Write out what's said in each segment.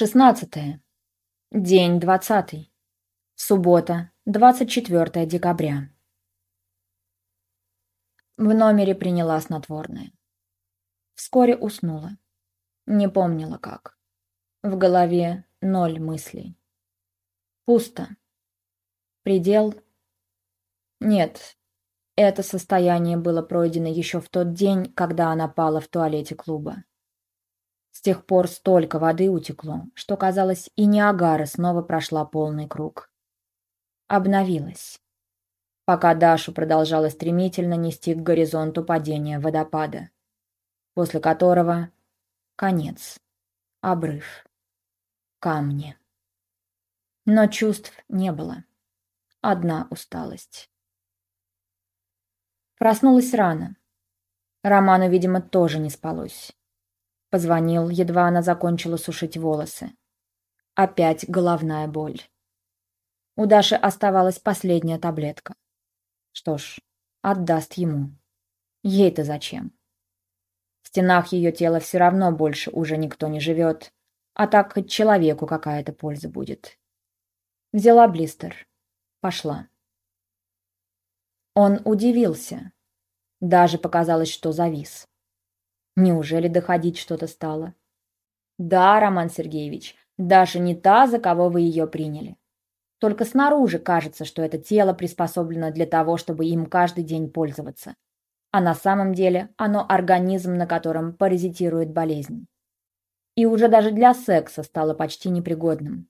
Шестнадцатое. День двадцатый. Суббота, 24 декабря. В номере приняла снотворное. Вскоре уснула. Не помнила как. В голове ноль мыслей. Пусто. Предел? Нет. Это состояние было пройдено еще в тот день, когда она пала в туалете клуба. С тех пор столько воды утекло, что, казалось, и Ниагара снова прошла полный круг. Обновилась. Пока Дашу продолжала стремительно нести к горизонту падения водопада, после которого конец, обрыв, камни. Но чувств не было. Одна усталость. Проснулась рано. Роману, видимо, тоже не спалось. Позвонил, едва она закончила сушить волосы. Опять головная боль. У Даши оставалась последняя таблетка. Что ж, отдаст ему. Ей-то зачем? В стенах ее тела все равно больше уже никто не живет, а так хоть человеку какая-то польза будет. Взяла блистер. Пошла. Он удивился. Даже показалось, что завис. Неужели доходить что-то стало? Да, Роман Сергеевич, Даша не та, за кого вы ее приняли. Только снаружи кажется, что это тело приспособлено для того, чтобы им каждый день пользоваться. А на самом деле оно организм, на котором паразитирует болезнь. И уже даже для секса стало почти непригодным.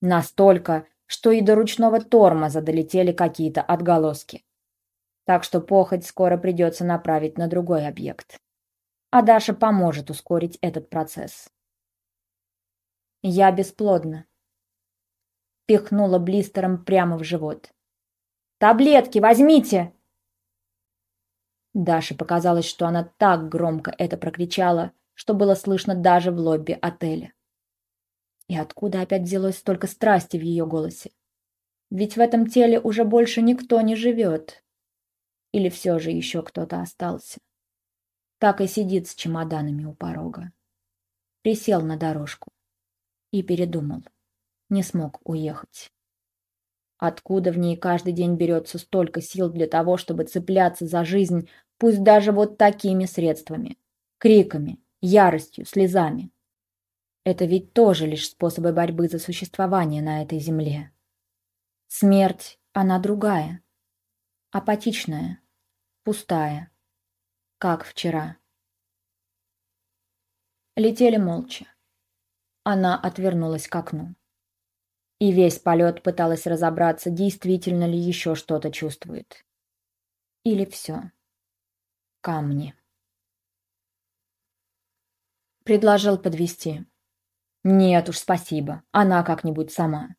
Настолько, что и до ручного тормоза долетели какие-то отголоски. Так что похоть скоро придется направить на другой объект а Даша поможет ускорить этот процесс. Я бесплодна. Пихнула блистером прямо в живот. «Таблетки возьмите!» Даше показалось, что она так громко это прокричала, что было слышно даже в лобби отеля. И откуда опять взялось столько страсти в ее голосе? Ведь в этом теле уже больше никто не живет. Или все же еще кто-то остался? Так и сидит с чемоданами у порога. Присел на дорожку и передумал. Не смог уехать. Откуда в ней каждый день берется столько сил для того, чтобы цепляться за жизнь, пусть даже вот такими средствами? Криками, яростью, слезами. Это ведь тоже лишь способы борьбы за существование на этой земле. Смерть, она другая. Апатичная, пустая, как вчера. Летели молча. Она отвернулась к окну. И весь полет пыталась разобраться, действительно ли еще что-то чувствует. Или все. Камни. Предложил подвести. Нет уж, спасибо. Она как-нибудь сама.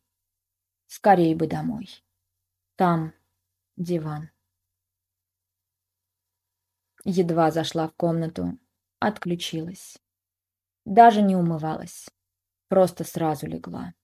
Скорее бы домой. Там диван. Едва зашла в комнату, отключилась. Даже не умывалась. Просто сразу легла.